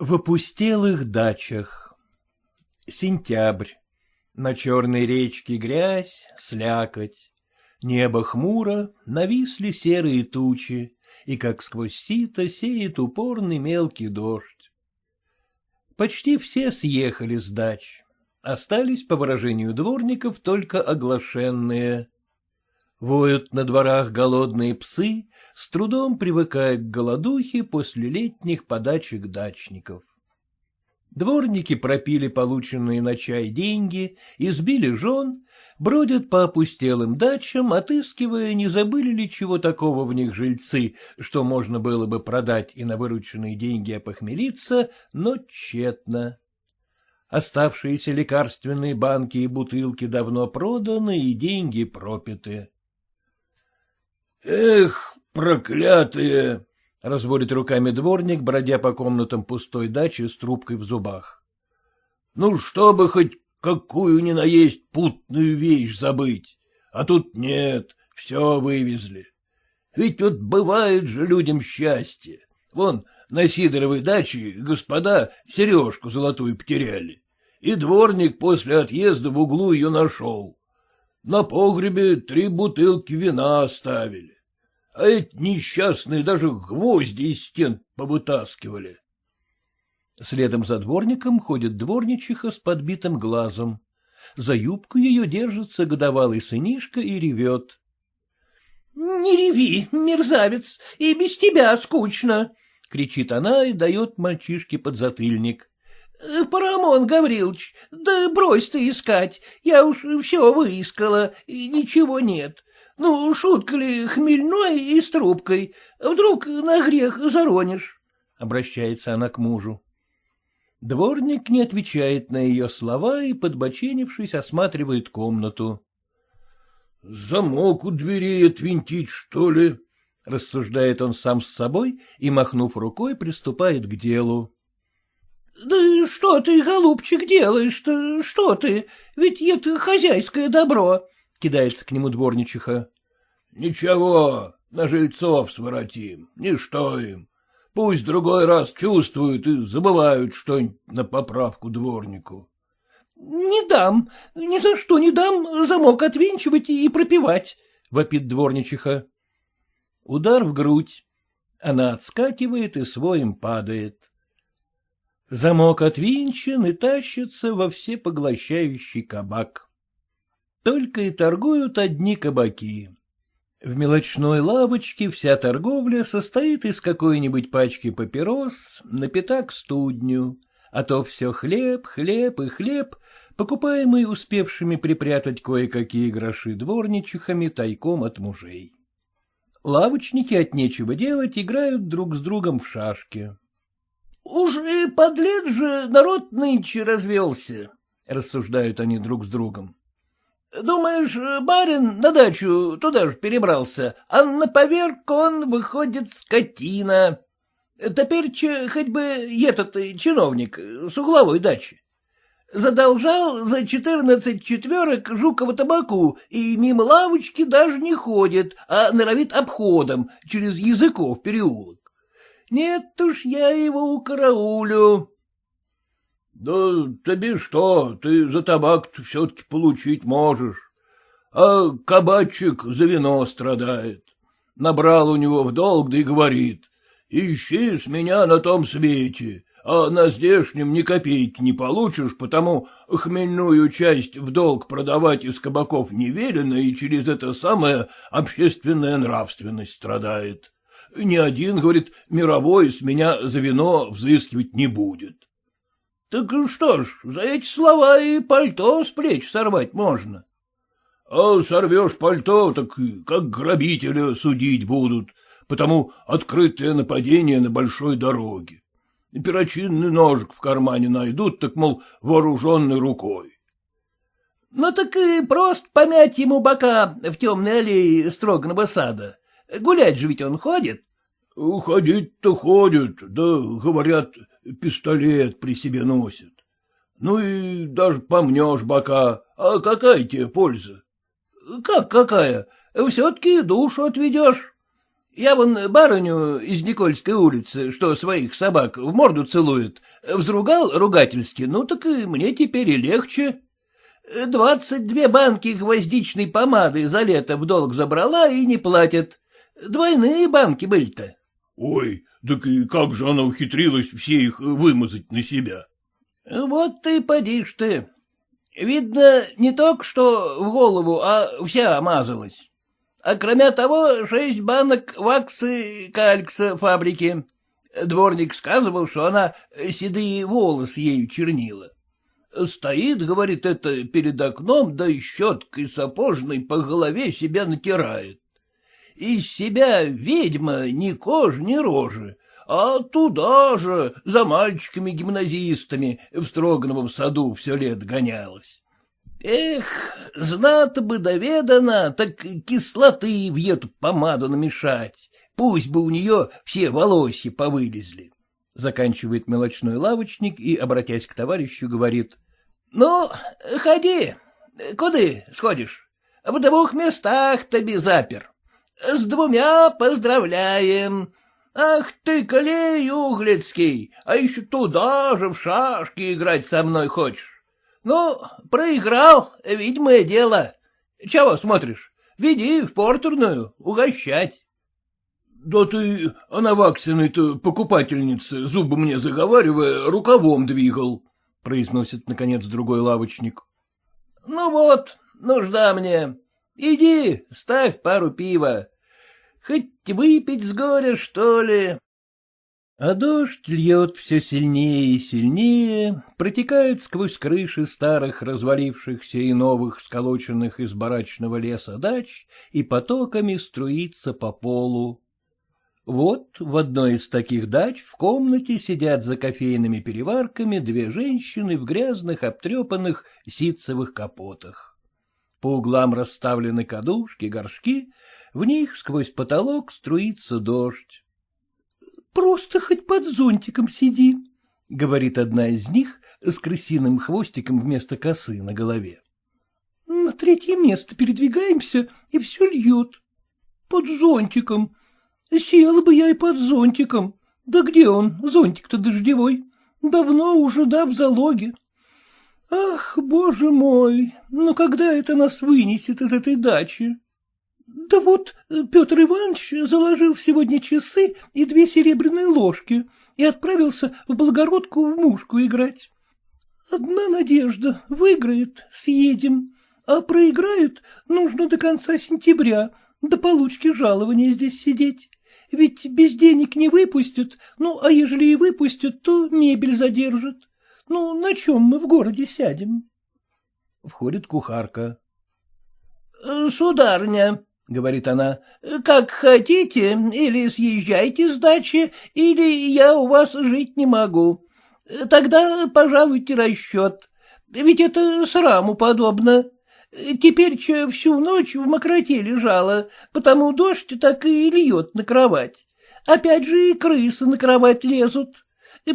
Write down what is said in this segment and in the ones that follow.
В опустелых дачах. Сентябрь. На черной речке грязь, слякоть. Небо хмуро, нависли серые тучи, и как сквозь сито сеет упорный мелкий дождь. Почти все съехали с дач. Остались, по выражению дворников, только оглашенные. Воют на дворах голодные псы, с трудом привыкая к голодухе после летних подачек дачников. Дворники пропили полученные на чай деньги, избили жен, бродят по опустелым дачам, отыскивая, не забыли ли чего такого в них жильцы, что можно было бы продать и на вырученные деньги опохмелиться, но тщетно. Оставшиеся лекарственные банки и бутылки давно проданы, и деньги пропиты. — Эх, проклятые! — разводит руками дворник, бродя по комнатам пустой дачи с трубкой в зубах. — Ну, чтобы хоть какую ни наесть путную вещь забыть, а тут нет, все вывезли. Ведь вот бывает же людям счастье. Вон, на Сидоровой даче господа сережку золотую потеряли, и дворник после отъезда в углу ее нашел. На погребе три бутылки вина оставили а эти несчастные даже гвозди из стен повытаскивали. Следом за дворником ходит дворничиха с подбитым глазом. За юбку ее держится годовалый сынишка и ревет. — Не реви, мерзавец, и без тебя скучно! — кричит она и дает мальчишке подзатыльник. — Парамон Гаврилович, да брось ты искать, я уж все выискала, и ничего нет. Ну, шутка ли, хмельной и с трубкой. Вдруг на грех заронишь? — обращается она к мужу. Дворник не отвечает на ее слова и, подбоченившись, осматривает комнату. — Замок у двери отвинтить, что ли? — рассуждает он сам с собой и, махнув рукой, приступает к делу. — Да что ты, голубчик, делаешь-то? Что ты? Ведь это хозяйское добро, Кидается к нему дворничиха. — Ничего, на жильцов своротим, ничто им. Пусть другой раз чувствуют и забывают что-нибудь на поправку дворнику. — Не дам, ни за что не дам замок отвинчивать и пропивать, — вопит дворничиха. Удар в грудь. Она отскакивает и своим падает. Замок отвинчен и тащится во всепоглощающий кабак только и торгуют одни кабаки. В мелочной лавочке вся торговля состоит из какой-нибудь пачки папирос, на пятак студню, а то все хлеб, хлеб и хлеб, покупаемый успевшими припрятать кое-какие гроши дворничихами тайком от мужей. Лавочники от нечего делать играют друг с другом в шашки. — Уж и подлец же народ нынче развелся, — рассуждают они друг с другом. Думаешь, барин на дачу туда же перебрался, а на поверку он выходит скотина. Теперь хоть бы этот чиновник с угловой дачи. Задолжал за четырнадцать четверок жукова табаку и мимо лавочки даже не ходит, а норовит обходом через языков переулок. Нет уж, я его укараулю. Да тебе что, ты за табак все-таки получить можешь. А кабачик за вино страдает. Набрал у него в долг, да и говорит, ищи с меня на том свете, а на здешнем ни копейки не получишь, потому хмельную часть в долг продавать из кабаков не и через это самое общественная нравственность страдает. Ни один, говорит, мировой с меня за вино взыскивать не будет. Так что ж, за эти слова и пальто с плеч сорвать можно. А сорвешь пальто, так как грабителя судить будут, потому открытое нападение на большой дороге. Перочинный ножик в кармане найдут, так, мол, вооруженной рукой. Ну так и просто помять ему бока в темной аллее строгного сада. Гулять же ведь он ходит. Ходить-то ходит, да, говорят, пистолет при себе носит. Ну и даже помнешь бока, а какая тебе польза? Как какая? Все-таки душу отведешь. Я вон барыню из Никольской улицы, что своих собак в морду целует, взругал ругательски, ну так и мне теперь и легче. Двадцать две банки гвоздичной помады за лето в долг забрала и не платят. Двойные банки были-то. — Ой, так и как же она ухитрилась все их вымазать на себя? — Вот ты подишь ты. Видно, не только что в голову, а вся мазалась. А кроме того, шесть банок ваксы калькса фабрики. Дворник сказывал, что она седые волосы ею чернила. Стоит, говорит, это перед окном, да щеткой сапожной по голове себя натирает. Из себя ведьма ни кожи, ни рожи, а туда же за мальчиками-гимназистами в Строгановом саду все лет гонялась. Эх, знато бы доведано, так кислоты в эту помаду намешать, пусть бы у нее все волосья повылезли. Заканчивает мелочной лавочник и, обратясь к товарищу, говорит. — Ну, ходи. Куда сходишь? В двух местах тебе запер. С двумя поздравляем. Ах ты, колей углицкий, а еще туда же в шашки играть со мной хочешь. Ну, проиграл, видимое дело. Чего смотришь? Веди в портерную, угощать. Да ты, она ваксиной-то покупательнице, зубы мне заговаривая, рукавом двигал, — произносит, наконец, другой лавочник. — Ну вот, нужда мне. Иди, ставь пару пива. Хоть выпить с горя, что ли. А дождь льет все сильнее и сильнее, протекает сквозь крыши старых развалившихся и новых сколоченных из барачного леса дач и потоками струится по полу. Вот в одной из таких дач в комнате сидят за кофейными переварками две женщины в грязных обтрепанных ситцевых капотах. По углам расставлены кадушки, горшки, в них сквозь потолок струится дождь. — Просто хоть под зонтиком сиди, — говорит одна из них с крысиным хвостиком вместо косы на голове. — На третье место передвигаемся, и все льет. Под зонтиком. Села бы я и под зонтиком. Да где он, зонтик-то дождевой? Давно уже, да, в залоге. Ах, боже мой, ну когда это нас вынесет из этой дачи? Да вот Петр Иванович заложил сегодня часы и две серебряные ложки и отправился в Благородку в мушку играть. Одна надежда — выиграет, съедем, а проиграет, нужно до конца сентября, до получки жалования здесь сидеть. Ведь без денег не выпустят, ну, а ежели и выпустят, то мебель задержат. Ну, на чем мы в городе сядем? Входит кухарка. — Сударня, — говорит она, — как хотите, или съезжайте с дачи, или я у вас жить не могу. Тогда пожалуйте расчет, ведь это сраму подобно. Теперь че всю ночь в мокроте лежала, потому дождь так и льет на кровать. Опять же и крысы на кровать лезут.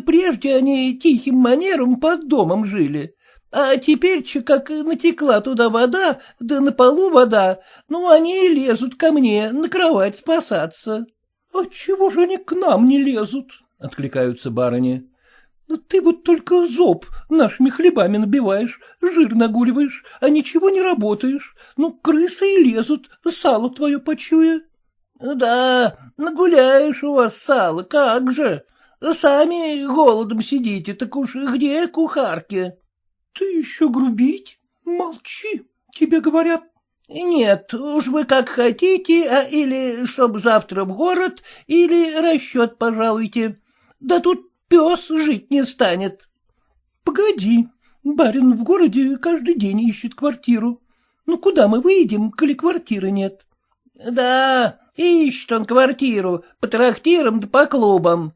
Прежде они тихим манером под домом жили, а теперь, как натекла туда вода, да на полу вода, ну, они и лезут ко мне на кровать спасаться. — Отчего же они к нам не лезут? — откликаются барыни. — Ты вот только зоб нашими хлебами набиваешь, жир нагуливаешь, а ничего не работаешь. Ну, крысы и лезут, сало твое почуя. — Да, нагуляешь у вас сало, как же. Сами голодом сидите, так уж где кухарки? — Ты еще грубить? Молчи, тебе говорят. — Нет, уж вы как хотите, а или чтоб завтра в город, или расчет пожалуйте. Да тут пес жить не станет. — Погоди, барин в городе каждый день ищет квартиру. Ну куда мы выйдем, коли квартиры нет? — Да, ищет он квартиру по трактирам да по клубам.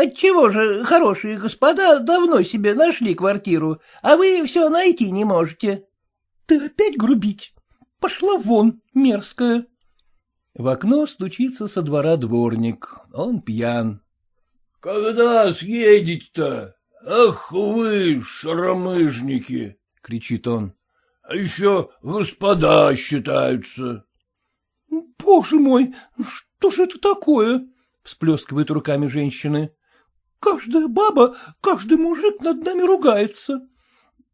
Отчего же хорошие господа давно себе нашли квартиру, а вы все найти не можете? — Ты опять грубить? Пошла вон, мерзкая. В окно стучится со двора дворник. Он пьян. — Когда съедете-то? Ах вы, шаромыжники! — кричит он. — А еще господа считаются. — Боже мой, что же это такое? — всплескивают руками женщины. — Каждая баба, каждый мужик над нами ругается.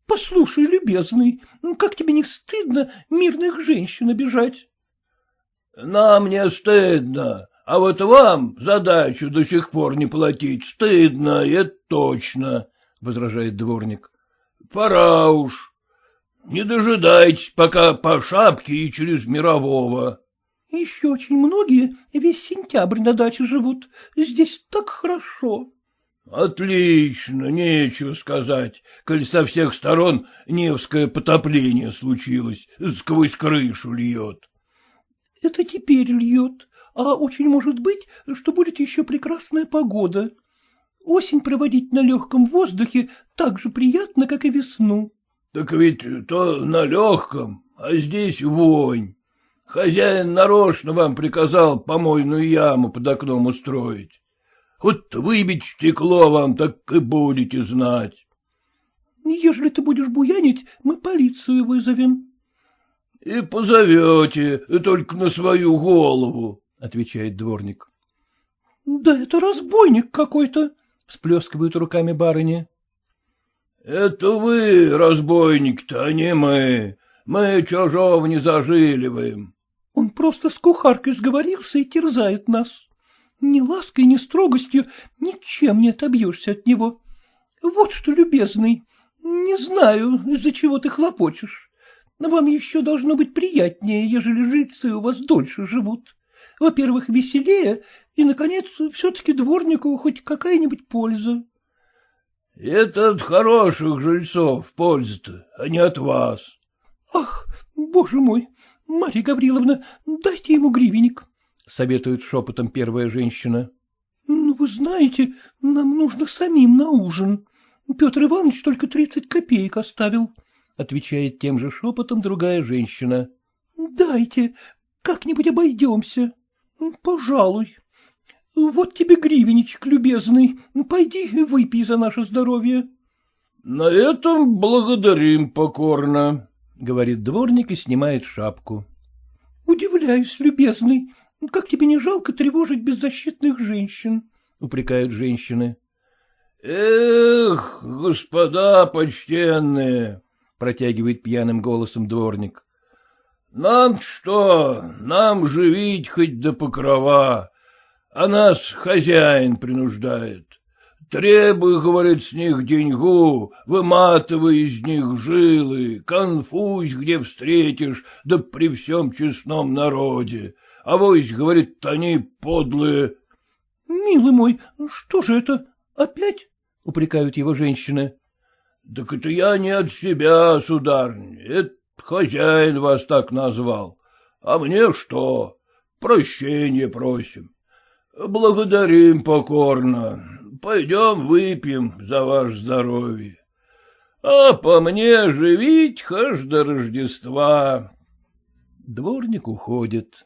Послушай, любезный, как тебе не стыдно мирных женщин обижать? — Нам не стыдно, а вот вам задачу до сих пор не платить стыдно, это точно, — возражает дворник. — Пора уж. Не дожидайтесь, пока по шапке и через мирового. — Еще очень многие весь сентябрь на даче живут. Здесь так хорошо. — Отлично, нечего сказать, коль со всех сторон Невское потопление случилось, сквозь крышу льет. — Это теперь льет, а очень может быть, что будет еще прекрасная погода. Осень проводить на легком воздухе так же приятно, как и весну. — Так ведь то на легком, а здесь вонь. Хозяин нарочно вам приказал помойную яму под окном устроить. Вот выбить стекло вам, так и будете знать. — Ежели ты будешь буянить, мы полицию вызовем. — И позовете, только на свою голову. — отвечает дворник. — Да это разбойник какой-то, — всплескивают руками барыни. — Это вы, разбойник-то, а не мы. Мы чужого не зажиливаем. — Он просто с кухаркой сговорился и терзает нас. Ни лаской, ни строгостью ничем не отобьешься от него. Вот что, любезный, не знаю, из-за чего ты хлопочешь. Но вам еще должно быть приятнее, ежели жильцы у вас дольше живут. Во-первых, веселее, и, наконец, все-таки дворнику хоть какая-нибудь польза. — Это от хороших жильцов польза-то, а не от вас. — Ах, боже мой, Марья Гавриловна, дайте ему гривенник, — советует шепотом первая женщина. — Ну, вы знаете, нам нужно самим на ужин. Петр Иванович только тридцать копеек оставил, — отвечает тем же шепотом другая женщина. — Дайте, как-нибудь обойдемся. — Пожалуй. Вот тебе гривенечек, любезный. Пойди выпей за наше здоровье. — На этом благодарим покорно, — говорит дворник и снимает шапку. — Удивляюсь, любезный. Как тебе не жалко тревожить беззащитных женщин? — упрекают женщины. — Эх, господа почтенные, — протягивает пьяным голосом дворник. Нам что, нам живить хоть до покрова, а нас хозяин принуждает. Требуй, говорит, с них деньгу, выматывай из них жилы, конфузь, где встретишь, да при всем честном народе. А вось, говорит, они подлые. — Милый мой, что же это, опять? — упрекают его женщины. — Так это я не от себя, сударь, это Хозяин вас так назвал. А мне что? Прощение просим. Благодарим покорно. Пойдем выпьем за ваше здоровье. А по мне живить аж до Рождества. Дворник уходит.